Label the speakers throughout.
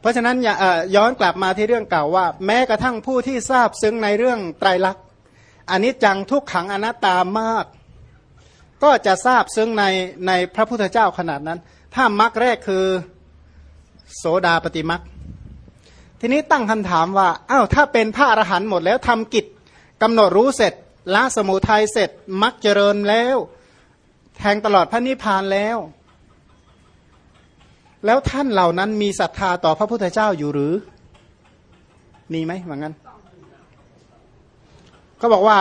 Speaker 1: เพราะฉะนั้นย้อนกลับมาที่เรื่องเก่าว่า แม้กระทั่งผู้ที่ทราบซึ้งในเรื่องไตรลักษณ์อันนี้จังทุกขังอนัตตามาก ก็จะทราบซึ้งในในพระพุทธเจ้าขนาดนั้น ถ้ามรรคแรกคือโสดาปฏิมรรคทีนี้ตั้งคำถามว่าอ้าวถ้าเป็นพระอรหันต์หมดแล้วทำกิจกำหนดรู้เสร็จละสมุทัยเสร็จมรรคเจริญแล้ว แทงตลอดพระนิพพานแล้ว แล้วท่านเหล่านั้นมีศรัทธาต่อพระพุทธเจ้าอยู่หรือ มีไหมเหมือนกันเขาบอกว่า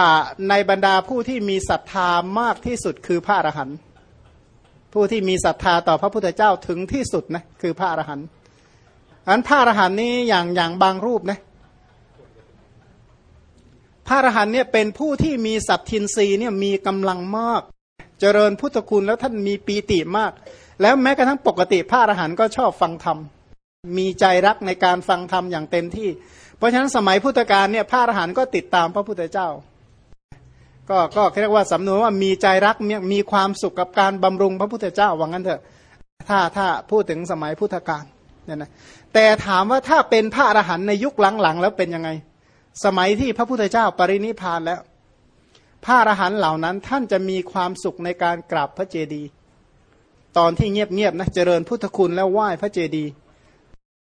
Speaker 1: ในบรรดาผู้ที่มีศรัทธามากที่สุดคือพระอรหันต์ผู้ที่มีศรัทธาต่อพระพุทธเจ้าถึงที่สุดนะคือพระอรหันต์อันพระอรหันต์นี้อย่างอย่างบางรูปนะพระอรหันต์เนี่ยเป็นผู้ที่มีสัตทินรีเนี่ยมีกำลังมาก เจริญพุทธคุณแล้วท่านมีปีติมาก แล้วแม้กระทั่งปกติพระอรหันต์ก็ชอบฟังธรรม มีใจรักในการฟังธรรมอย่างเต็มที่ เพราะฉะนั้นสมัยพุทธกาลเนี่ยพระอรหันต์ก็ติดตามพระพุทธเจ้า ก็ก็เรียกว่าสำนวนว่ามีใจรักมีความสุขกับการบำรุงพระพุทธเจ้าว่างั้นเถอะถ้าถ้าพูดถึงสมัยพุทธกาลเนี่ยนะแต่ถามว่าถ้าเป็นพระอรหันต์ในยุคหลังๆแล้วเป็นยังไง สมัยที่พระพุทธเจ้าปรินิพานแล้ว พระอรหันต์เหล่านั้นท่านจะมีความสุขในการกราบพระเจดีย์ ตอนที่เงียบๆนะเจริญพุทธคุณแล้วไหว้พระเจดีย์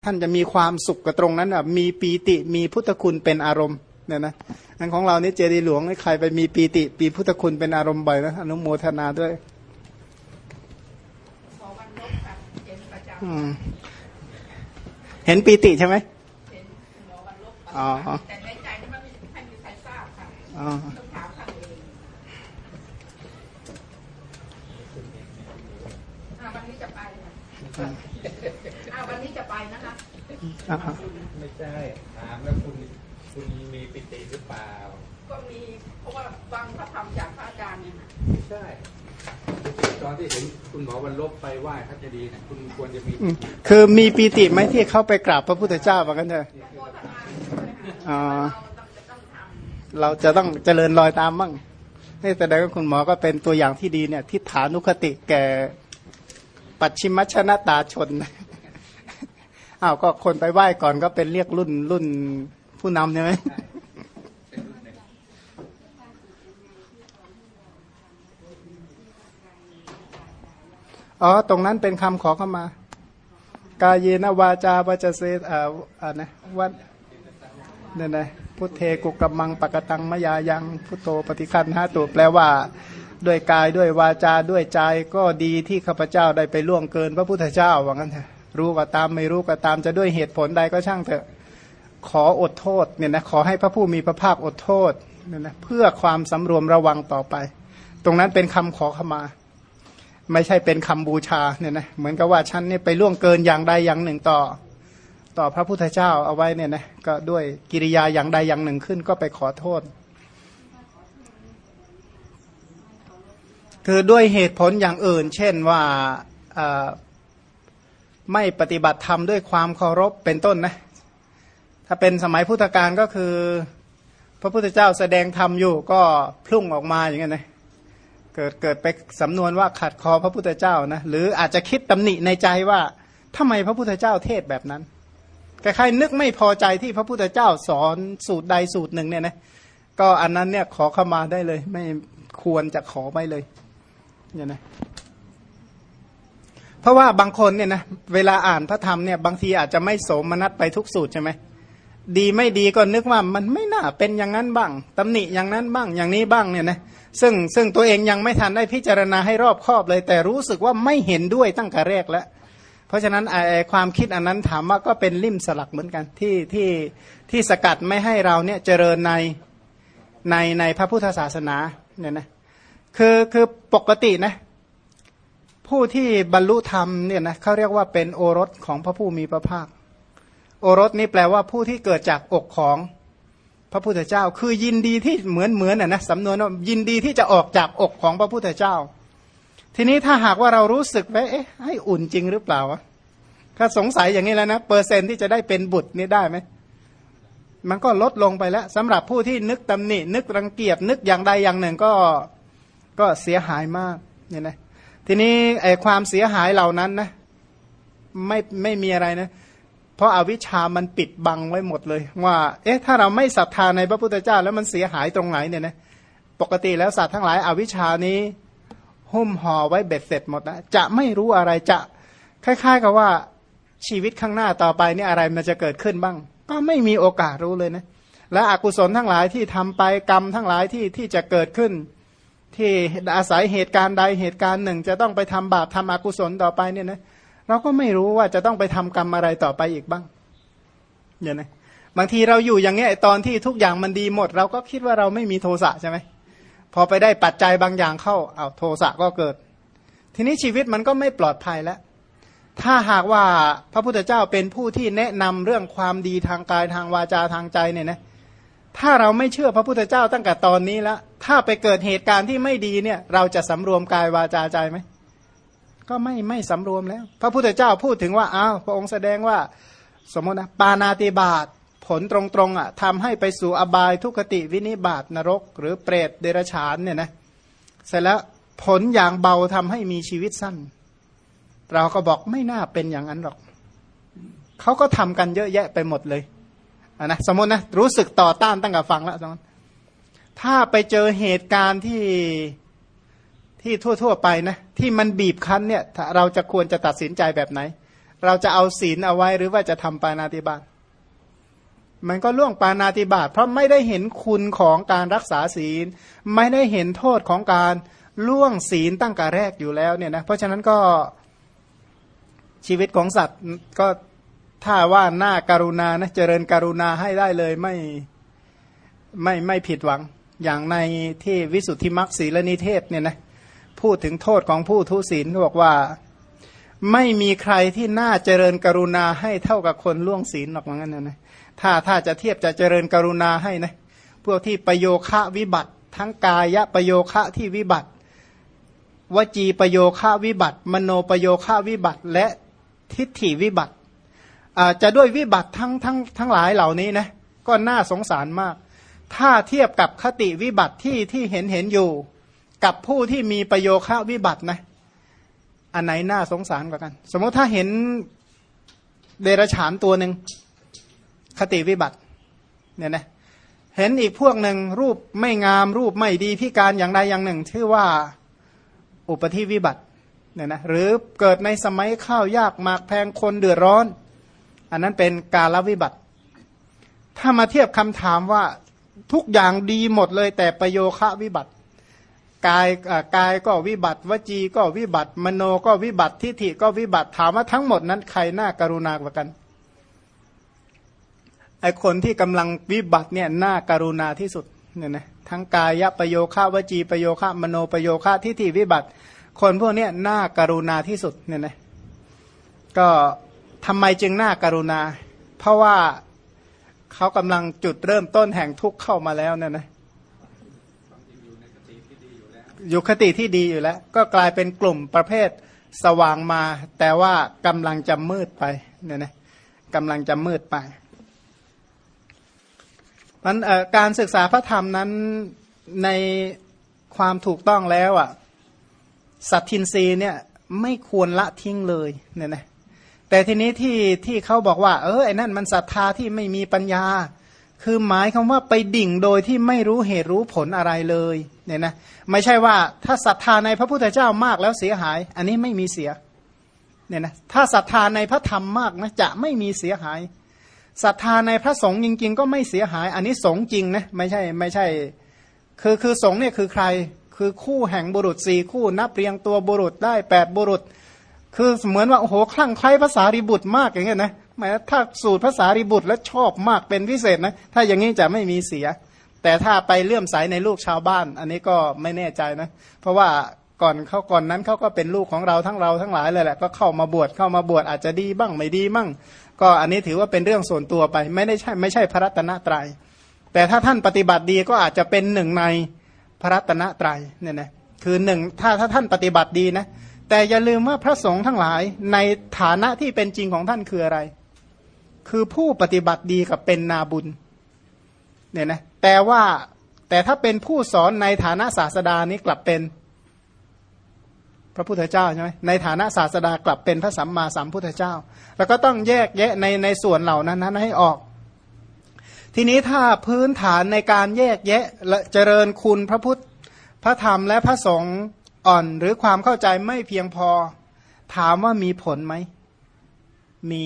Speaker 1: ท่านจะมีความสุขกับตรงนั้นอะมีปีติมีพุทธคุณเป็นอารมณ์เนี่ยนะอันของเรานี่เจดีย์หลวงใครไปมีปีติปีพุทธคุณเป็นอารมณ์บ่อยนะอนุโมทนาด้วยอืมเห็นปีติใช่ไหมเห็นหมอวันลบอ๋อแต่ในใจนี่มันไม่มีใครทราบค่ะอ๋อต้องถามท่านเองวันนี้จะไปอ่าวันนี้จะไปนะคะ
Speaker 2: ไม่ใช่ถามแล้วคุณคุณมีปิติหรือเปล่า
Speaker 3: ก็มีเพราะว่าฟังพระธรรมจากพระอาจารย์เนี่ย
Speaker 2: ไม่ใช่ ตอนที่เห็นคุณหมอวันลบไปไหว้พระเจดีย์คุณควรจะมี
Speaker 1: คือมีปีติไหมที่เข้าไปกราบพระพุทธเจ้าว่ากันเถอะอ๋อเราจะต้องเจริญรอยตามมั่งนี่แสดงว่าคุณหมอก็เป็นตัวอย่างที่ดีเนี่ยทิฏฐานุคติแก่ปัจฉิมชนะตาชน อ้าวก็คนไปไหว้ก่อนก็เป็นเรียกรุ่นรุ่นผู้นำใช่ไหมอ๋อ ตรงนั้นเป็นคำขอเข้ามา กายเยนวาจาวัจเสอ่าอ่านะวัดเนี่ยนะพุทเทกุกมังปะกตังมยายัง พุทโธปฏิคันหาตัวแปลว่า ด้วยกายด้วยวาจาด้วยใจก็ดีที่ข้าพเจ้าได้ไปล่วงเกิน พระพุทธเจ้าว่างั้นเถอะ รู้ก็ตามไม่รู้ก็ตามจะด้วยเหตุผลใดก็ช่างเถอะ ขออดโทษเนี่ยนะขอให้พระผู้มีพระภาคอดโทษเนี่ยนะเพื่อความสำรวมระวังต่อไป ตรงนั้นเป็นคำขอขมา ไม่ใช่เป็นคำบูชาเนี่ยนะเหมือนกับว่าฉันเนี่ยไปล่วงเกินอย่างใดอย่างหนึ่งต่อ ต่อพระพุทธเจ้าเอาไว้เนี่ยนะก็ด้วยกิริยาอย่างใดอย่างหนึ่งขึ้นก็ไปขอโทษคือด้วยเหตุผลอย่างอื่น เช่นว่า ไม่ปฏิบัติธรรมด้วยความเคารพเป็นต้นนะ ถ้าเป็นสมัยพุทธกาลก็คือ พระพุทธเจ้าแสดงธรรมอยู่ก็พุ่งออกมาอย่างเงี้ยนะเกิดเกิดไปสำนวนว่าขัดคอพระพุทธเจ้านะหรืออาจจะคิดตำหนิในใจว่าทำไมพระพุทธเจ้าเทศแบบนั้นคล้ายๆนึกไม่พอใจที่พระพุทธเจ้าสอนสูตรใดสูตรหนึ่งเนี่ยนะก็อันนั้นเนี่ยขอเข้ามาได้เลย ไม่ควรจะขอไม่เลยเนี่ยนะ เพราะว่าบางคนเนี่ยนะเวลาอ่านพระธรรมเนี่ยบางทีอาจจะไม่สมนัตไปทุกสูตรใช่ไหมดีไม่ดีก็นึกว่ามันไม่น่าเป็นอย่างนั้นบ้างตำหนิอย่างนั้นบ้างอย่างนี้บ้างเนี่ยนะซึ่งซึ่งตัวเองยังไม่ทันได้พิจารณาให้รอบคอบเลย แต่รู้สึกว่าไม่เห็นด้วยตั้งแต่แรกแล้ว เพราะฉะนั้นไอความคิดอันนั้นถามว่าก็เป็นลิ่มสลักเหมือนกันที่ที่ที่สกัดไม่ให้เราเนี่ยเจริญในในในพระพุทธศาสนาเนี่ยนะคือคือปกตินะ ผู้ที่บรรลุธรรมเนี่ยนะเขาเรียกว่าเป็นโอรสของพระผู้มีพระภาค โอรสนี่แปลว่าผู้ที่เกิดจากอกของพระพุทธเจ้า คือยินดีที่เหมือนเหมือนนะนะสำนวนว่ายินดีที่จะออกจากอกของพระพุทธเจ้า ทีนี้ถ้าหากว่าเรารู้สึกว่าเอ๊ะให้อุ่นจริงหรือเปล่าวะถ้าสงสัยอย่างนี้แล้วนะเปอร์เซ็นที่จะได้เป็นบุตรนี่ได้ไหมมันก็ลดลงไปแล้วสำหรับผู้ที่นึกตำหนินึกรังเกียจนึกอย่างใดอย่างหนึ่งก็ก็เสียหายมากเนี่ยนะ ทีนี้ไอ้ความเสียหายเหล่านั้นนะไม่ไม่มีอะไรนะ เพราะอาวิชชามันปิดบังไว้หมดเลย ว่า เอ๊ะ ถ้าเราไม่ศรัทธาในพระพุทธเจ้า แล้วมันเสียหายตรงไหนเนี่ยนะปกติแล้วสัตว์ทั้งหลายอาวิชชานี้หุ้มห่อไว้เบ็ดเสร็จหมดนะจะไม่รู้อะไรจะคล้าย ๆ กับว่าชีวิตข้างหน้าต่อไปนี่อะไรมันจะเกิดขึ้นบ้าง ก็ไม่มีโอกาสรู้เลยนะและอกุศลทั้งหลายที่ทำไปกรรมทั้งหลายที่ที่จะเกิดขึ้น ที่อาศัยเหตุการณ์ใดเหตุการณ์หนึ่ง จะต้องไปทำบาปทำอกุศลต่อไปเนี่ยนะเราก็ไม่รู้ว่าจะต้องไปทำกรรมอะไรต่อไปอีกบ้างเนี่ยนะบางทีเราอยู่อย่างเงี้ยตอนที่ทุกอย่างมันดีหมด เราก็คิดว่าเราไม่มีโทสะใช่ไหมพอไปได้ปัจจัยบางอย่างเข้าเอาโทสะก็เกิด ทีนี้ชีวิตมันก็ไม่ปลอดภัยแล้ว ถ้าหากว่าพระพุทธเจ้าเป็นผู้ที่แนะนำเรื่องความดีทางกายทางวาจาทางใจเนี่ยนะ ถ้าเราไม่เชื่อพระพุทธเจ้าตั้งแต่ตอนนี้แล้วถ้าไปเกิดเหตุการณ์ที่ไม่ดีเนี่ย เราจะสำรวมกายวาจาใจไหมก็ไม่ไม่สำรวมแล้ว พระพุทธเจ้าพูดถึงว่าอ้าวพระองค์แสดงว่า สมมตินะปานาติบาตผลตรงๆอะทำให้ไปสู่อบายทุกติวินิบาตนรก หรือเปรตเดรฉานเนี่ยนะเสร็จแล้วผลอย่างเบาทำให้มีชีวิตสั้น เราก็บอกไม่น่าเป็นอย่างนั้นหรอกเขาก็ทำกันเยอะแยะไปหมดเลยะนะสมมตินะรู้สึกต่อต้านตั้งแต่ฟังแล้วสมมติถ้าไปเจอเหตุการณ์ที่ที่ทั่ว ๆ ไปนะที่มันบีบคั้นเนี่ยเราจะควรจะตัดสินใจแบบไหน เราจะเอาศีลเอาไว้หรือว่าจะทำปานาติบาตมันก็ล่วงปานาติบาตเพราะไม่ได้เห็นคุณของการรักษาศีล ไม่ได้เห็นโทษของการล่วงศีลตั้งแต่แรกอยู่แล้วเนี่ยนะเพราะฉะนั้นก็ชีวิตของสัตว์ก็ ถ้าว่าหน้าการุณานะเจริญการุณาให้ได้เลยไม่ไม่ไม่ผิดหวัง อย่างในที่วิสุทธิมรรคศีลนิเทศเนี่ยนะพูดถึงโทษของผู้ทุศีลบอกว่า ไม่มีใครที่น่าเจริญกรุณาให้เท่ากับคนล่วงศีลหรอกเหมือนกันนะถ้าถ้าจะเทียบจะเจริญกรุณาให้นะพวกที่ประโยคะวิบัติ ทั้งกายะประโยคะที่วิบัติ วจีประโยคะวิบัติ มโนประโยคะวิบัติและทิฏฐิวิบัติ จะด้วยวิบัติทั้งทั้งทั้งหลายเหล่านี้นะก็น่าสงสารมาก ถ้าเทียบกับคติวิบัติที่ที่เห็นเห็นอยู่ กับผู้ที่มีประโยคะวิบัตินะอันไหนน่าสงสารกว่ากัน สมมติถ้าเห็นเดรฉานตัวหนึ่งคติวิบัติเนี่ยนะเห็นอีกพวกหนึ่งรูปไม่งามรูปไม่ดีพิการอย่างใดอย่างหนึ่ง ชื่อว่าอุปธิวิบัติเนี่ยนะหรือเกิดในสมัยข้าวยากหมากแพงคนเดือดร้อน อันนั้นเป็นกาลวิบัติ ถ้ามาเทียบคำถามว่าทุกอย่างดีหมดเลยแต่ประโยคะวิบัติ กายกายก็วิบัติ วจีก็วิบัติ มโนก็วิบัติทิฏฐิก็วิบัติถามว่าทั้งหมดนั้นใครน่าการุณากว่ากันไอคนที่กำลังวิบัติเนี่ยน่าการุณาที่สุดเนี่ยนะทั้งกายประโยคะวจีประโยคะมโนประโยคะทิฏฐิวิบัติ คนพวกนี้น่าการุณาที่สุดเนี่ยนะก็ ทำไมจึงน่าการุณา เพราะว่าเขากำลังจุดเริ่มต้นแห่งทุกข์เข้ามาแล้วเนี่ยนะอยู่คติที่ดีอยู่แล้ว ก็กลายเป็นกลุ่มประเภทสว่างมา แต่ว่ากำลังจะมืดไปเนี่ยนะกำลังจะมืดไปมันการศึกษาพระธรรมนั้นในความถูกต้องแล้วอะสัตทินรีเนี่ยไม่ควรละทิ้งเลยเนี่ยนะ แต่ทีนี้ที่ที่เขาบอกว่า เออไอ้นั่นมันศรัทธาที่ไม่มีปัญญา คือหมายคำว่าไปดิ่งโดยที่ไม่รู้เหตุรู้ผลอะไรเลยเนี่ยนะไม่ใช่ว่าถ้าศรัทธาในพระพุทธเจ้ามากแล้วเสียหาย อันนี้ไม่มีเสียเนี่ยนะถ้าศรัทธาในพระธรรมมากนะจะไม่มีเสียหายศรัทธาในพระสงฆ์จริง ๆ ก็ไม่เสียหาย อันนี้สงฆ์จริงนะไม่ใช่ไม่ใช่ คือคือสงฆ์เนี่ยคือใครคือคู่แห่งบุรุษสี่คู่นับเรียงตัวบุรุษได้แปดบุรุษ คือเหมือนว่าโอ้โหคลั่งไคล้ภาษาริบุตรมากอย่างเงี้ยนะหมายถ้าสูตรภาษาริบุตรแล้วชอบมากเป็นพิเศษนะถ้าอย่างนี้จะไม่มีเสีย แต่ถ้าไปเลื่อมใสในลูกชาวบ้าน อันนี้ก็ไม่แน่ใจนะ เพราะว่าก่อนเขาก่อนนั้นเขาก็เป็นลูกของเราทั้งเราทั้งหลายเลยแหละก็เข้ามาบวชเข้ามาบวชอาจจะดีบ้างไม่ดีบ้างก็อันนี้ถือว่าเป็นเรื่องส่วนตัวไป ไม่ได้ใช่ไม่ใช่พระรัตนตรยัย แต่ถ้าท่านปฏิบัติดีก็อาจจะเป็นหนึ่งในพระรัตนตรัยเนี่ยนะคือหนึ่งถ้าถ้าท่านปฏิบัติดีนะ แต่อย่าลืมว่าพระสงฆ์ทั้งหลายในฐานะที่เป็นจริงของท่านคืออะไร คือผู้ปฏิบัติดีกับเป็นนาบุญเนี่ยนะแต่ว่าแต่ถ้าเป็นผู้สอนในฐานะศาสดานี้กลับเป็น พระพุทธเจ้าใช่ไหมในฐานะศาสดากลับเป็นพระสัมมาสัมพุทธเจ้า แล้วก็ต้องแยกแยะในในส่วนเหล่านั้นนั้นให้ออก ทีนี้ถ้าพื้นฐานในการแยกแยะและเจริญคุณพระพุทธพระธรรมและพระสงฆ์ อ่อนหรือความเข้าใจไม่เพียงพอ ถามว่ามีผลไหม มี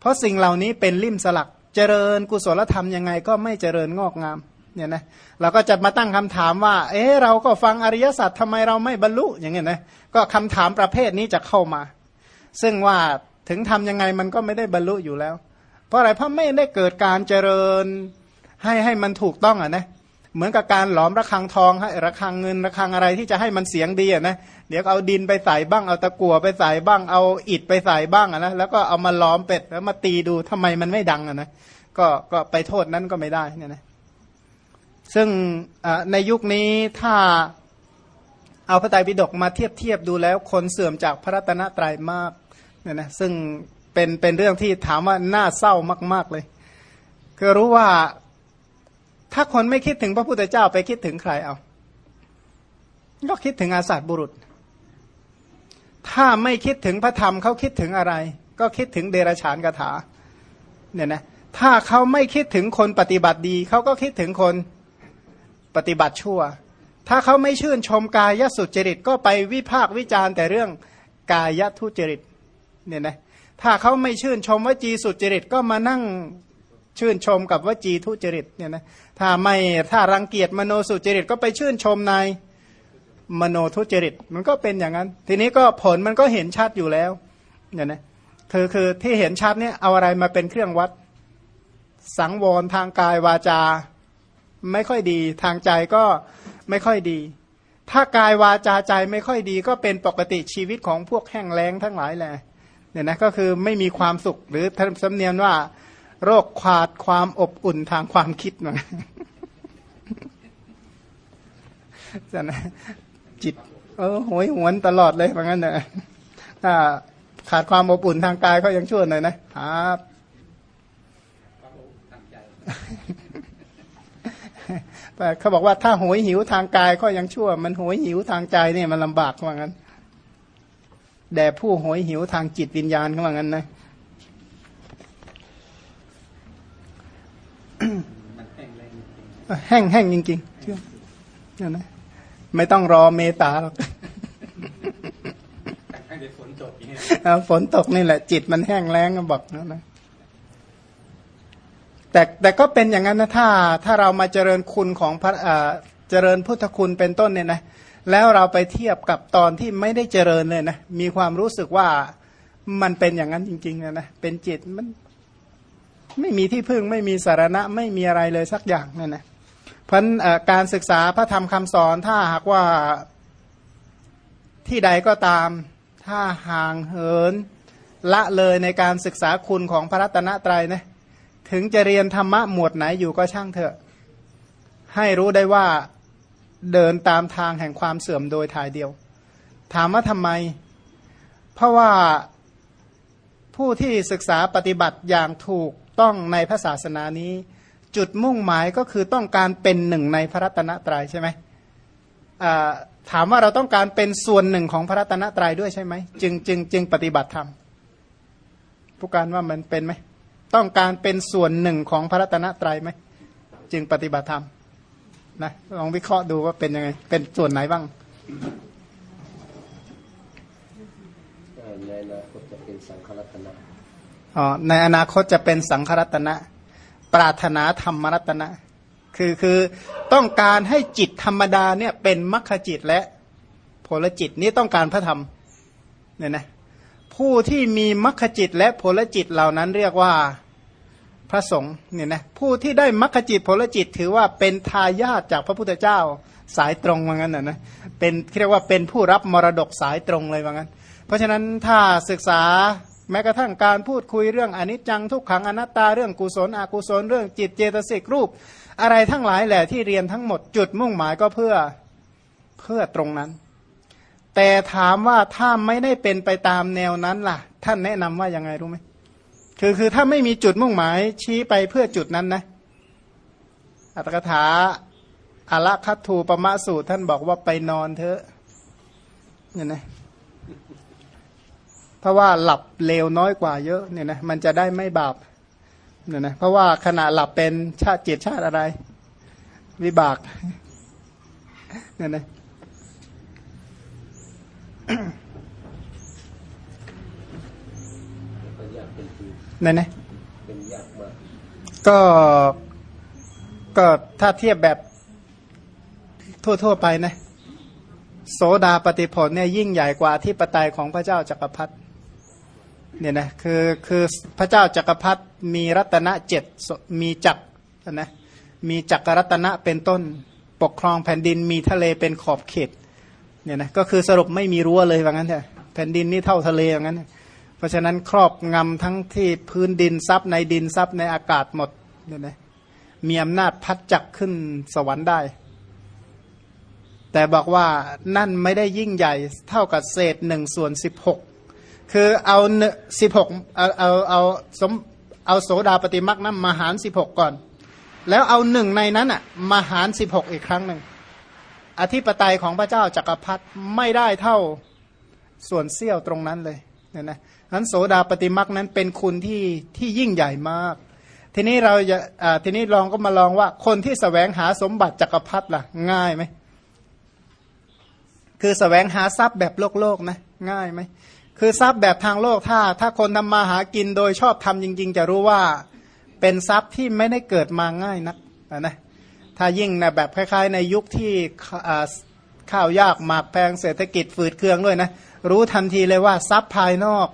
Speaker 1: เพราะสิ่งเหล่านี้เป็นลิ่มสลัก เจริญกุศลธรรมยังไงก็ไม่เจริญงอกงามเนี่ยนะเราก็จะมาตั้งคำถามว่า เอ๊เราก็ฟังอริยสัจทำไมเราไม่บรรลุอย่างเงี้ยนะก็คำถามประเภทนี้จะเข้ามา ซึ่งว่าถึงทำยังไงมันก็ไม่ได้บรรลุอยู่แล้ว เพราะอะไรเพราะไม่ได้เกิดการเจริญให้ให้มันถูกต้องอะนะ เหมือนกับการหลอมระฆังทองให้ระฆังเงินระฆังอะไรที่จะให้มันเสียงดีนะเดี๋ยวเอาดินไปใส่บ้างเอาตะกั่วไปใส่บ้างเอาอิฐไปใส่บ้างนะแล้วก็เอามาล้อมเป็ดแล้วมาตีดูทำไมมันไม่ดังนะก็ก็ไปโทษนั้นก็ไม่ได้เนี่ยนะซึ่งในยุคนี้ถ้าเอาพระไตรปิฎกมาเทียบเทียบดูแล้ว คนเสื่อมจากพระรัตนตรัยมากเนี่ยนะซึ่งเป็นเป็นเรื่องที่ถามว่าน่าเศร้ามาก ๆเลย คือรู้ว่า ถ้าคนไม่คิดถึงพระพุทธเจ้าไปคิดถึงใครเอาก็คิดถึงอาสาบุรุษ ถ้าไม่คิดถึงพระธรรมเขาคิดถึงอะไร ก็คิดถึงเดรฉานกถาเนี่ยนะถ้าเขาไม่คิดถึงคนปฏิบัติดี เขาก็คิดถึงคนปฏิบัติชั่ว ถ้าเขาไม่ชื่นชมกายสุจริตก็ไปวิพากวิจารณ์แต่เรื่องกายทุจริตเนี่ยนะถ้าเขาไม่ชื่นชมวจีสุจริตก็มานั่ง ชื่นชมกับวจีทุจริตเนี่ยนะถ้าไม่ถ้ารังเกียจมโนสุจริตก็ไปชื่นชมในมโนทุจริตมันก็เป็นอย่างนั้น ทีนี้ก็ผลมันก็เห็นชัดอยู่แล้วเนี่ยนะคือคือที่เห็นชัดเนี่ยเอาอะไรมาเป็นเครื่องวัด สังวรทางกายวาจา ไม่ค่อยดีทางใจก็ไม่ค่อยดี ถ้ากายวาจาใจไม่ค่อยดี ก็เป็นปกติชีวิตของพวกแห้งแล้งทั้งหลายแหละเนี่ยนะก็คือไม่มีความสุขหรือท่านสำเนียนว่า โรคขาดความอบอุ่นทางความคิดหน่อยจะนะจิต เออหวยหวนตลอดเลยว่างั้นเนะถ้าขาดความอบอุ่นทางกายก็ยังชั่วหน่อยนะครับแต่เขาบอกว่าถ้าโหยหิวทางกายก็ยังชั่ว มันโหยหิวทางใจเนี่ยมันลำบากว่างั้นแด่ผู้โหยหิวทางจิตวิญญาณเขาว่างั้นนะ แห้งแห้งจริงๆเชื่อเนี่ยนะไม่ต้องรอเมตาหรอกฝนตกฝนตกนี่แหละ จิตมันแห้งแล้งก็บอกนะนะแต่แต่ก็เป็นอย่างนั้นนะถ้า ถ้าเรามาเจริญคุณของพระเจริญพุทธคุณเป็นต้นเนี่ยนะแล้วเราไปเทียบกับตอนที่ไม่ได้เจริญเลยนะมีความรู้สึกว่ามันเป็นอย่างนั้นจริงๆนะนะเป็นจิตมัน ไม่มีที่พึ่งไม่มีสารณะไม่มีอะไรเลยสักอย่างเนี่ยนะ เพราะการศึกษาพระธรรมคำสอนถ้าหากว่าที่ใดก็ตาม ถ้าห่างเหิน ละเลยในการศึกษาคุณของพระรัตนตรัยนะถึงจะเรียนธรรมะหมวดไหนอยู่ก็ช่างเถอะ ให้รู้ได้ว่าเดินตามทางแห่งความเสื่อมโดยทายเดียว ถามว่าทำไม เพราะว่าผู้ที่ศึกษาปฏิบัติอย่างถูกต้องในพระศาสนานี้ จุดมุ่งหมายก็คือต้องการเป็นหนึ่งในพระรัตนตรัยใช่ไหมถามว่าเราต้องการเป็นส่วนหนึ่งของพระรัตนตรัยด้วยใช่ไหมจึงจึงจึงปฏิบัติธรรมผู้การว่ามันเป็นไหมต้องการเป็นส่วนหนึ่งของพระรัตนตรัยไหมจึงปฏิบัติธรรมนะลองวิเคราะห์ดูว่าเป็นยังไง เป็นส่วนไหนบ้าง
Speaker 4: ในอนาคตจะเป็นสังขรัตนะ
Speaker 1: อ๋อในอนาคตจะเป็นสังขรัตนะ ปรารถนาธรรมรัตนะ คือคือต้องการให้จิตธรรมดาเนี่ยเป็นมรรคจิตและผลจิตนี่ต้องการพระธรรมเนี่ยนะผู้ที่มีมรรคจิตและผลจิตเหล่านั้นเรียกว่าพระสงฆ์เนี่ยนะผู้ที่ได้มรรคจิตผลจิตถือว่าเป็นทายาทจากพระพุทธเจ้าสายตรงว่างั้นนะนะเป็นเรียกว่าเป็นผู้รับมรดกสายตรงเลยว่างั้น เพราะฉะนั้นถ้าศึกษา แม้กระทั่งการพูดคุยเรื่องอนิจจังทุกขังอนัตตาเรื่องกุศลอกุศลเรื่องจิตเจตสิกรูป อะไรทั้งหลายแหละที่เรียนทั้งหมดจุดมุ่งหมายก็เพื่อเพื่อตรงนั้น แต่ถามว่าถ้าไม่ได้เป็นไปตามแนวนั้นล่ะ ท่านแนะนำว่ายังไงรู้ไหมคือคือถ้าไม่มีจุดมุ่งหมายชี้ไปเพื่อจุดนั้นนะอัตถกถาอาละคัตถูปมะสูตรท่านบอกว่าไปนอนเถอะเนี่ยนะ เพราะว่าหลับเร็วน้อยกว่าเยอะเนี่ยนะมันจะได้ไม่บาปเนี่ยนะเพราะว่าขณะหลับเป็นชาติเจียชาติอะไร วิบากเนี่ยนะ
Speaker 4: เนจริง
Speaker 1: นั่นนะ
Speaker 4: ก็ก็
Speaker 1: ถ้าเทียบแบบทั่ว ๆ ไปนะ โสดาปฏิผลเนี่ยยิ่งใหญ่กว่าที่ปไตยของพระเจ้าจักรพรรดิ เนี่ยนะคือคือพระเจ้าจักรพรรดิมีรัตนะเจ็ดมีจักรนะมีจักรรัตนะเป็นต้นปกครองแผ่นดินมีทะเลเป็นขอบเขตเนี่ยนะก็คือสรุปไม่มีรั้วเลยว่างั้นเถอะแผ่นดินนี่เท่าทะเลว่างั้น เพราะฉะนั้นครอบงำทั้งที่พื้นดินทรัพย์ในดินทรัพย์ในอากาศหมดเนี่ยนะมีอำนาจพัดจักขึ้นสวรรค์ได้ แต่บอกว่านั่นไม่ได้ยิ่งใหญ่เท่ากับเศษหนึ่งส่วนสิบหก คือเอาสิบหกเอาเอาเอาสมเอาโสดาปฏิมักนั้นมาหารสิบหกก่อน แล้วเอาหนึ่งในนั้นอะมาหารสิบหกอีกครั้งหนึ่งอธิปไตยของพระเจ้าจักรพรรดิไม่ได้เท่าส่วนเสี้ยวตรงนั้นเลยเนี่ยนะนั้นโสดาปฏิมักนั้นเป็นคุณที่ที่ยิ่งใหญ่มาก ทีนี้เราจะทีนี้ลองก็มาลองว่า คนที่สแสวงหาสมบัติจักรพรรดิล่ะ ง่ายไหมคือสแสวงหาทรัพย์แบบโลกโลกนะง่ายไหม คือทรัพย์แบบทางโลกถ้า ถ้าคนทำมาหากินโดยชอบทำจริง ๆ จะรู้ว่าเป็นทรัพย์ที่ไม่ได้เกิดมาง่ายนักนะถ้ายิ่งนะแบบคล้าย ๆ ในยุคที่ข้าวยากหมากแพงเศรษฐกิจฝืดเคืองด้วยนะรู้ทันทีเลยว่าทรัพย์ภายนอก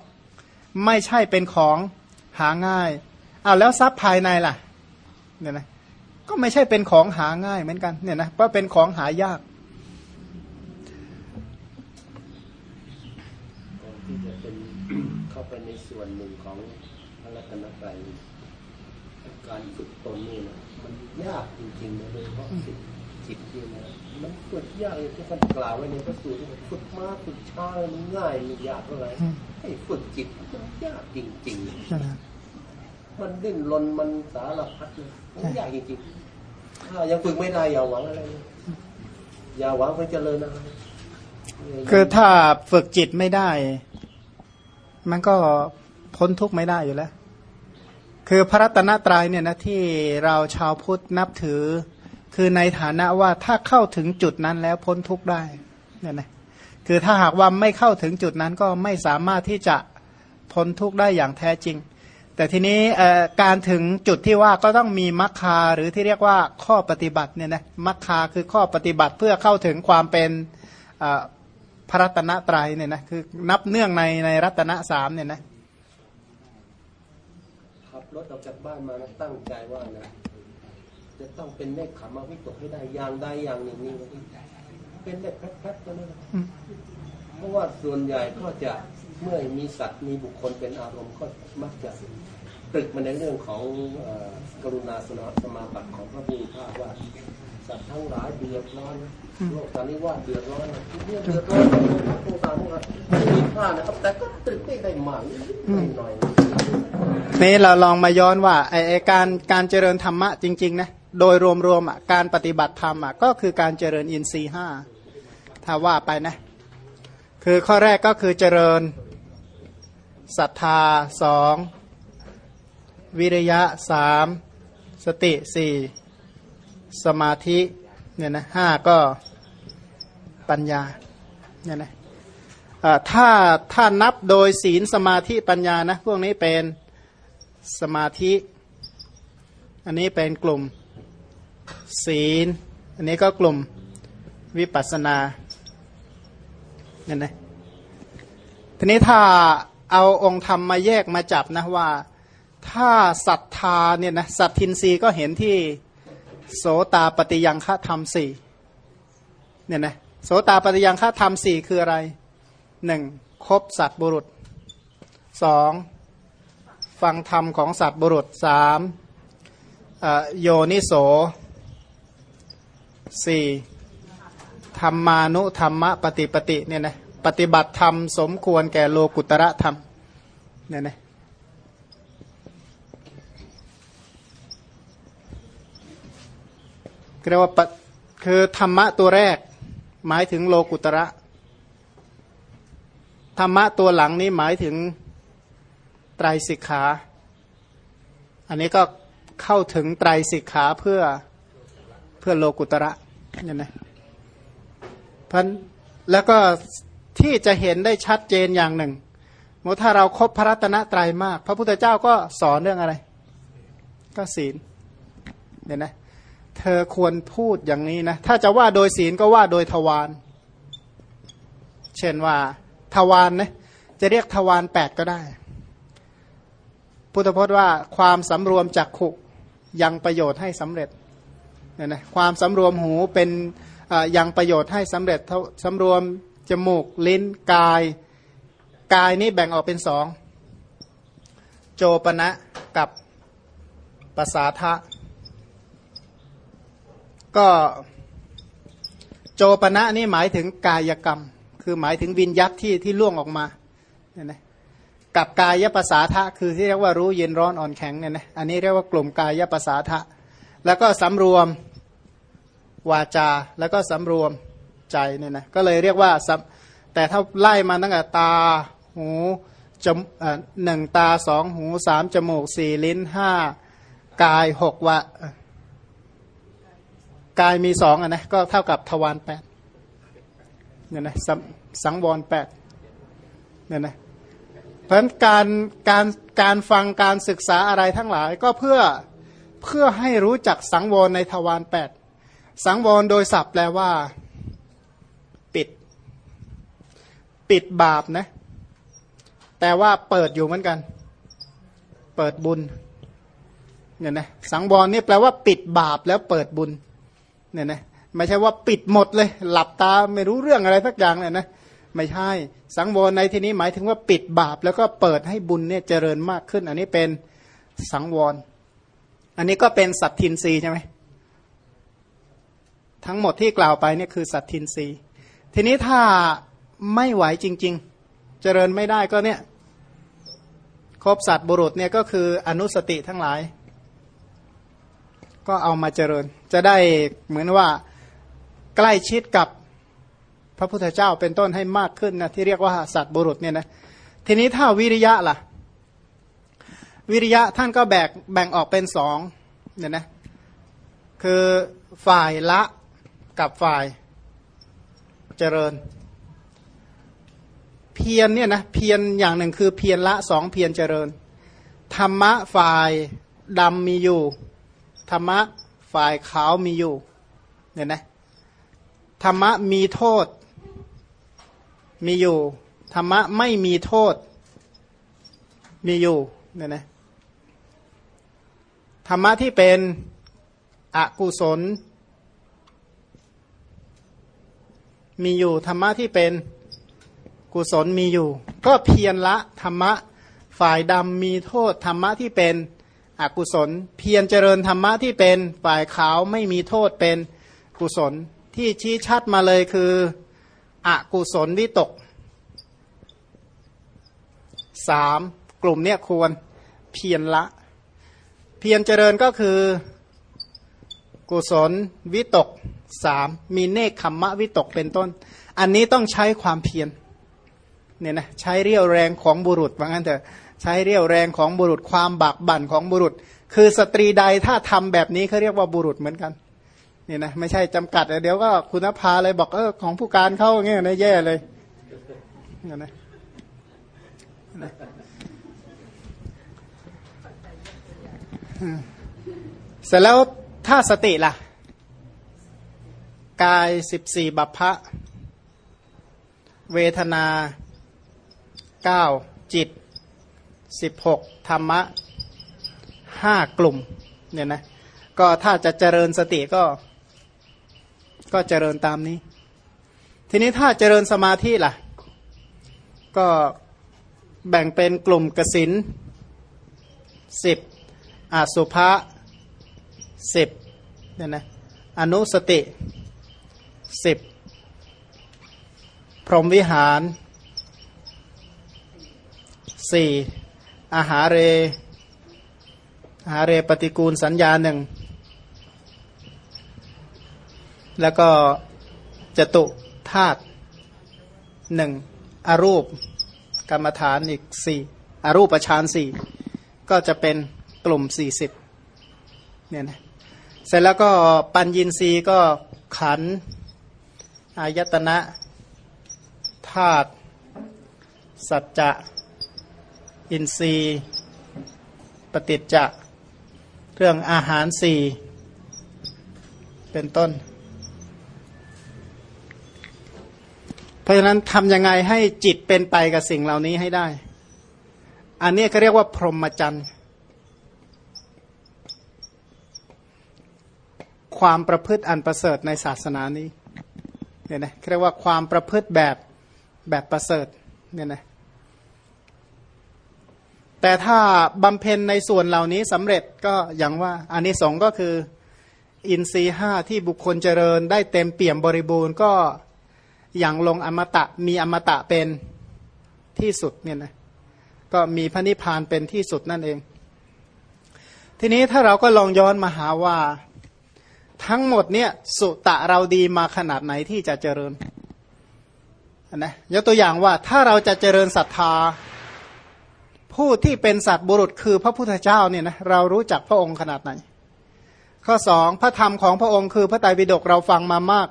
Speaker 1: ไม่ใช่เป็นของหาง่ายอ้าแล้วทรัพย์ภายในล่ะเนี่ยนะก็ไม่ใช่เป็นของหาง่ายเหมือนกันเนี่ยนะเพราะเป็นของหายาก
Speaker 4: อนที่จะเป็น เข้าไปใน ส่วนหนึ่งของพระรัตนตรัยการฝึกตนนี่นะมันยากจริงๆนะโดยเฉพาะจิตจิตนี่นะมันฝึกยากอย่างที่ท่านกล่าวไว้ในพระสูตรที่บอกฝึกมากฝึกช้ามันง่ายมันยากเท่าไหร่
Speaker 1: อืม
Speaker 4: ไอ้ฝึกจิตมันยากจริง
Speaker 1: ใช่ไหม
Speaker 4: ๆมันดิ้นรนมันสารพัดเลยมันยากจริงๆถ้ายังฝึกไม่ได้อย่าหวังอะไรเลยอย่าหวังไปเจริญอะไร
Speaker 1: คือถ้าฝึกจิตไม่ได้ มันก็ พ้นทุกข์ไม่ได้อยู่แล้ว คือพระรัตนตรัยเนี่ยนะที่เราชาวพุทธนับถือ คือในฐานะว่าถ้าเข้าถึงจุดนั้นแล้วพ้นทุกข์ได้เนี่ยนะคือถ้าหากว่าไม่เข้าถึงจุดนั้นก็ไม่สามารถที่จะพ้นทุกข์ได้อย่างแท้จริง แต่ทีนี้การถึงจุดที่ว่าก็ต้องมีมัคคาหรือที่เรียกว่าข้อปฏิบัติเนี่ยนะมัคคาคือข้อปฏิบัติเพื่อเข้าถึงความเป็นพระรัตนตรัยเนี่ยนะคือนับเนื่องในในรัตนสามเนี่ยนะ
Speaker 4: รถออกจากบ้านมานะตั้งใจว่านะจะต้องเป็นเลขขามาวิตกให้ได้อย่างใดอย่างหนึ่งนี่เป็นเลขแพทๆก็ได้เพราะว่าส่วนใหญ่ก็จะเมื่อมีสัตว์มีบุคคลเป็นอารมณ์ก็มักจะตรึกมาในเรื่องของอกรุณาสนสมาบัติของพระพุทธเจ้าว่าสัตว์ทั้งหลายเดือดร้อนนะ โลกตอนนี้ว่าเดือดร้อนนะเดือดร้อนนะโครงการพวกเราไม่มีค่านะครับ แต่ก็ตรึกได้ได้หมากนิดหน่อย
Speaker 1: นี่เราลองมาย้อนว่าไอไอการการเจริญธรรมะจริง ๆ นะ โดยรวมๆอะการปฏิบัติธรรมอะก็คือการเจริญอินทรีย์ห้าถ้าว่าไปนะ คือข้อแรกก็คือเจริญศรัทธาสองวิริยะสามสติสี่สมาธิเนี่ยนะห้าก็ ปัญญาเนี่ยนะถ้าถ้านับโดยศีลสมาธิปัญญานะพวกนี้เป็นสมาธิ อันนี้เป็นกลุ่มศีล อันนี้ก็กลุ่มวิปัสสนาเนี่ยนะทีนี้ถ้าเอาองค์ธรรมมาแยกมาจับนะว่าถ้าศรัทธาเนี่ยนะสัตทินรีก็เห็นที่โสตาปฏิยังฆธรรมสี่เนี่ยนะ โสตาปฏิยังฆธรรมสี่คืออะไรหนึ่งคบสัตบุรุษสองฟังธรรมของสัตบุรุษสามโยนิโสสี่ธรรมานุธรรมปฏิปติเนี่ยนะปฏิบัติธรรมสมควรแก่โลกุตระธรรมเนี่ยนะเรียกว่าปะคือธรรมะตัวแรก หมายถึงโลกุตระ ธรรมะตัวหลังนี้หมายถึงไตรสิกขา อันนี้ก็เข้าถึงไตรสิกขาเพื่อเพื่อโลกุตระเนี่ยนะพันแล้วก็ที่จะเห็นได้ชัดเจนอย่างหนึ่งเมื่อถ้าเราครบพระรัตนตรัยมาก พระพุทธเจ้าก็สอนเรื่องอะไร ก็ศีลเนี่ยนะ เธอควรพูดอย่างนี้นะ ถ้าจะว่าโดยศีลก็ว่าโดยทวาร เช่นว่าทวารนะจะเรียกทวารแปดก็ได้ พุทธพจน์ว่าความสำรวมจักขุยังประโยชน์ให้สำเร็จเนี่ยนะความสำรวมหูเป็นยังประโยชน์ให้สำเร็จสำรวมจมูกลิ้นกายกายนี้แบ่งออกเป็นสองโจปณะกับภาษาทะ ก็โจปณะนี่หมายถึงกายกรรม คือหมายถึงวินยัตที่ที่ล่วงออกมาเนี่ยนะกับกายภาษาทะคือที่เรียกว่ารู้เย็นร้อนอ่อนแข็งเนี่ยนะอันนี้เรียกว่ากลุ่มกายภาษาทะ แล้วก็สำรวมวาจาแล้วก็สำรวมใจเนี่ยนะก็เลยเรียกว่าแต่ถ้าไล่มาตั้งแต่ตาหูจมหนึ่งตาสองหูสามจมูกสี่ลิ้นห้ากายหกวะ กายมีสองอะนะก็เท่ากับทวารแปดเนี่ยนะสังวรแปดเนี่ยนะเพราะฉะนั้นการการการฟังการศึกษาอะไรทั้งหลายก็เพื่อเพื่อให้รู้จักสังวรในทวารแปดสังวรโดยศัพท์แปลว่า ปิด ปิดบาปนะ แต่ว่าเปิดอยู่เหมือนกัน เปิดบุญเนี่ยนะสังวรนี่แปลว่า ปิดบาปแล้วเปิดบุญ เนี่ยนะไม่ใช่ว่าปิดหมดเลย หลับตาไม่รู้เรื่องอะไรสักอย่างเลยนะไม่ใช่ สังวรในที่นี้หมายถึงว่าปิดบาป แล้วก็เปิดให้บุญเนี่ยเจริญมากขึ้น อันนี้เป็นสังวร อันนี้ก็เป็นสัตทินรีใช่ไหมทั้งหมดที่กล่าวไปเนี่ยคือสัตทินรีทีนี้ถ้าไม่ไหวจริง ๆ เจริญไม่ได้ก็เนี่ยครบสัตว์บุรุษเนี่ยก็คืออนุสติทั้งหลาย ก็เอามาเจริญ จะได้เหมือนว่าใกล้ชิดกับพระพุทธเจ้าเป็นต้นให้มากขึ้นนะที่เรียกว่าสัตว์บุรุษเนี่ยนะทีนี้ถ้าวิริยะล่ะ วิริยะท่านก็แบ่งแบ่งออกเป็นสองเนี่ยนะคือฝ่ายละกับฝ่ายเจริญ เพียรเนี่ยนะเพียรอย่างหนึ่งคือเพียรละสองเพียรเจริญ ธรรมะฝ่ายดำมีอยู่ ธรรมะฝ่ายขาวมีอยู่เนี่ยนะธรรมะมีโทษมีอยู่ ธรรมะไม่มีโทษ มีอยู่เนี่ยนะธรรมะที่เป็นอกุศล มีอยู่ ธรรมะที่เป็นกุศลมีอยู่ ก็เพียรละธรรมะฝ่ายดำมีโทษ ธรรมะที่เป็น อกุศล เพียรเจริญธรรมะที่เป็นฝ่ายขาวไม่มีโทษเป็นกุศลที่ชี้ชัดมาเลยคืออกุศลวิตกสามกลุ่มเนี้ยควรเพียรละ เพียรเจริญก็คือกุศลวิตกสามมีเนคขมมะวิตกเป็นต้น อันนี้ต้องใช้ความเพียรเนี่ยนะใช้เรี่ยวแรงของบุรุษว่างั้นเถอะ ใช้เรี่ยวแรงของบุรุษความบากบั่นของบุรุษ คือสตรีใดถ้าทำแบบนี้เขาเรียกว่าบุรุษเหมือนกันเนี่ยนะไม่ใช่จำกัดเดี๋ยวก็คุณภาเลยบอกเออของผู้การเข้าเงี้ยนะแย่เลยเนี่ยนะเสร็จแล้วถ้าสติล่ะ กายสิบสี่บัพพะ เวทนาเก้าจิต สิบหกธรรมะห้ากลุ่มเนี่ยนะก็ถ้าจะเจริญสติก็ ก็เจริญตามนี้ ทีนี้ถ้าเจริญสมาธิล่ะ ก็แบ่งเป็นกลุ่มกสินสิบอาสุภะสิบเนี่ยนะอนุสติสิบพรหมวิหารสี่ อาหารเรอาหารเรปฏิกูลสัญญาหนึ่ง แล้วก็จตุธาตุหนึ่งอรูปกรรมฐานอีกสี่อรูปฌานสี่ก็จะเป็นกลุ่มสี่สิบเนี่ยนะเสร็จแล้วก็ปัญญีนีก็ขันอายตนะธาตุสัจจะ อินทรีย์ ปฏิจจะเรื่องอาหารสี่เป็นต้น เพราะฉะนั้นทำยังไงให้จิตเป็นไปกับสิ่งเหล่านี้ให้ได้ อันนี้ก็เรียกว่าพรหมจรรย์ความประพฤติอันประเสริฐในศาสนานี้เนี่ยนะเรียกว่าความประพฤติแบบแบบประเสริฐเนี่ยนะ แต่ถ้าบำเพ็ญในส่วนเหล่านี้สำเร็จก็อย่างว่าอันนี้สองก็คืออินทรีห้าที่บุคคลเจริญได้เต็มเปี่ยมบริบูรณ์ก็อย่างลงอมตะมีอมตะเป็นที่สุดเนี่ยนะก็มีพระนิพพานเป็นที่สุดนั่นเอง ทีนี้ถ้าเราก็ลองย้อนมาหาว่า ทั้งหมดเนี่ยสุตะเราดีมาขนาดไหนที่จะเจริญนะยกตัวอย่างว่าถ้าเราจะเจริญศรัทธา ผู้ที่เป็นสัตว์บุรุษคือพระพุทธเจ้าเนี่ยนะเรารู้จักพระองค์ขนาดไหน ข้อสองพระธรรมของพระองค์คือพระไตรปิฎกเราฟังมามาก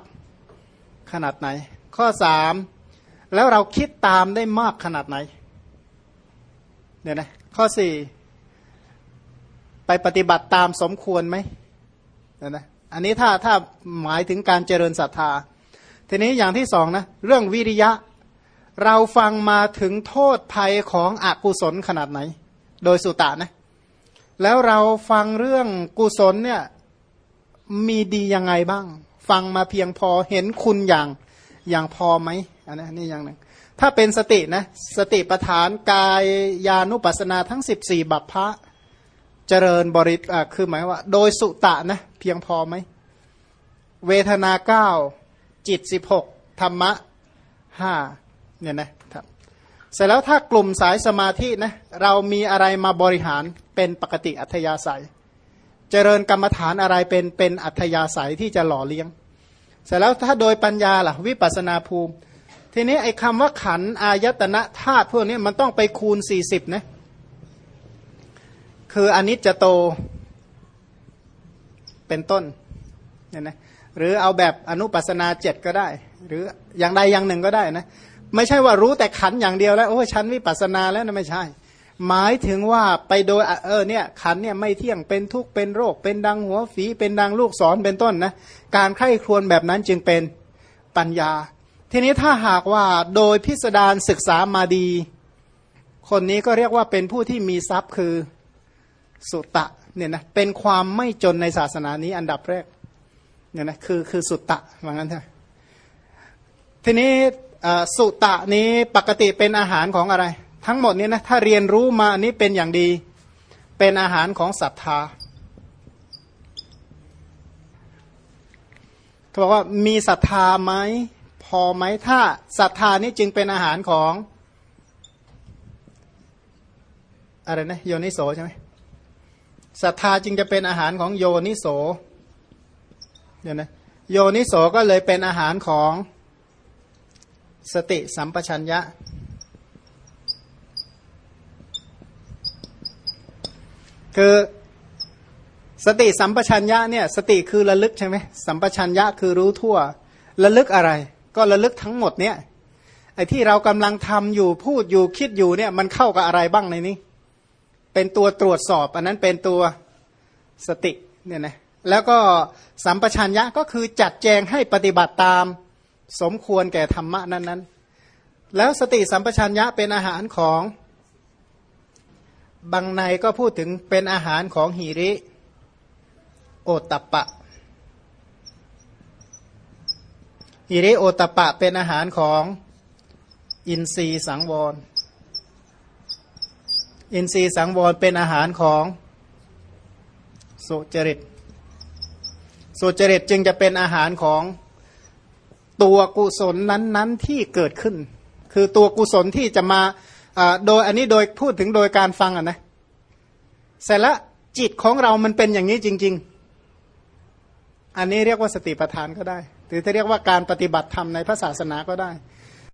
Speaker 1: ขนาดไหน ข้อสามแล้วเราคิดตามได้มากขนาดไหนเนี่ยนะข้อสี่ไปปฏิบัติตามสมควรไหมเนี่ยนะอันนี้ถ้าถ้าหมายถึงการเจริญศรัทธา ทีนี้อย่างที่สองนะเรื่องวิริยะ เราฟังมาถึงโทษภัยของอกุศลขนาดไหน โดยสุตะนะ แล้วเราฟังเรื่องกุศลเนี่ยมีดียังไงบ้าง ฟังมาเพียงพอเห็นคุณอย่างอย่างพอไหมอันนี้นี่อย่างหนึ่งถ้าเป็นสตินะสติปฐานกายยานุปัสนาทั้ง 14 บัพพะเจริญบริอ่าคือหมายว่า โดยสุตะนะเพียงพอไหม เวทนาเก้าจิตสิบหกธรรมะห้า เนี่ยนะครับเสร็จแล้วถ้ากลุ่มสายสมาธินะเรามีอะไรมาบริหารเป็นปกติอัธยาศัย เจริญกรรมฐานอะไรเป็นเป็นอัธยาศัยที่จะหล่อเลี้ยง เสร็จแล้วถ้าโดยปัญญาล่ะวิปัสนาภูมิ ทีนี้ไอ้คำว่าขันอายตนะธาตุพวกนี้มันต้องไปคูณสี่สิบนะคืออนิจจโตเป็นต้นเนี่ยนะหรือเอาแบบอนุปัสนาเจ็ดก็ได้ หรืออย่างใดอย่างหนึ่งก็ได้นะ ไม่ใช่ว่ารู้แต่ขันอย่างเดียวแล้วโอ้ฉันวิปัสนาแล้วนะไม่ใช่ หมายถึงว่าไปโดยเออเนี่ยขันเนี่ยไม่เที่ยงเป็นทุกข์เป็นโรค เป็นดังหัวฝีเป็นดังลูกศรเป็นต้นนะการไข้ครวนแบบนั้นจึงเป็นปัญญา ทีนี้ถ้าหากว่าโดยพิสดารศึกษามาดี คนนี้ก็เรียกว่าเป็นผู้ที่มีทรัพย์คือสุตตะเนี่ยนะเป็นความไม่จนในศาสนานี้อันดับแรกเนี่ยนะคือคือสุตตะว่างั้นใช่ทีนี้ สุตะนี้ปกติเป็นอาหารของอะไร ทั้งหมดนี้นะถ้าเรียนรู้มาอันนี้เป็นอย่างดี เป็นอาหารของศรัทธาเขาบอกว่ามีศรัทธาไหมพอไหมถ้าศรัทธานี้จึงเป็นอาหารของอะไรนะโยนิโสใช่ไหมศรัทธาจึงจะเป็นอาหารของโยนิโสเดี๋ยวนะโยนิโสก็เลยเป็นอาหารของ สติสัมปชัญญะ คือสติสัมปชัญญะเนี่ยสติคือระลึกใช่ไหมสัมปชัญญะคือรู้ทั่วระลึกอะไร ก็ระลึกทั้งหมดเนี่ยไอ้ที่เรากำลังทำอยู่พูดอยู่คิดอยู่เนี่ยมันเข้ากับอะไรบ้างในนี้ เป็นตัวตรวจสอบ อันนั้นเป็นตัวสติเนี่ยนะแล้วก็สัมปชัญญะก็คือจัดแจงให้ปฏิบัติตาม สมควรแก่ธรรมะนั้นๆ แล้วสติสัมปชัญญะเป็นอาหารของบางในก็พูดถึงเป็นอาหารของหิริ โอตปะหิริโอตปะเป็นอาหารของอินทรีสังวร อินทรีสังวรเป็นอาหารของสุจริต สุจริตจึงจะเป็นอาหารของ ตัวกุศลนั้นๆที่เกิดขึ้น คือตัวกุศลที่จะมาโดยอันนี้โดยพูดถึงโดยการฟังอะนะเสร็จแล้วจิตของเรามันเป็นอย่างนี้จริง ๆ อันนี้เรียกว่าสติปัฏฐานก็ได้ หรือจะเรียกว่าการปฏิบัติธรรมในพระศาสนาก็ได้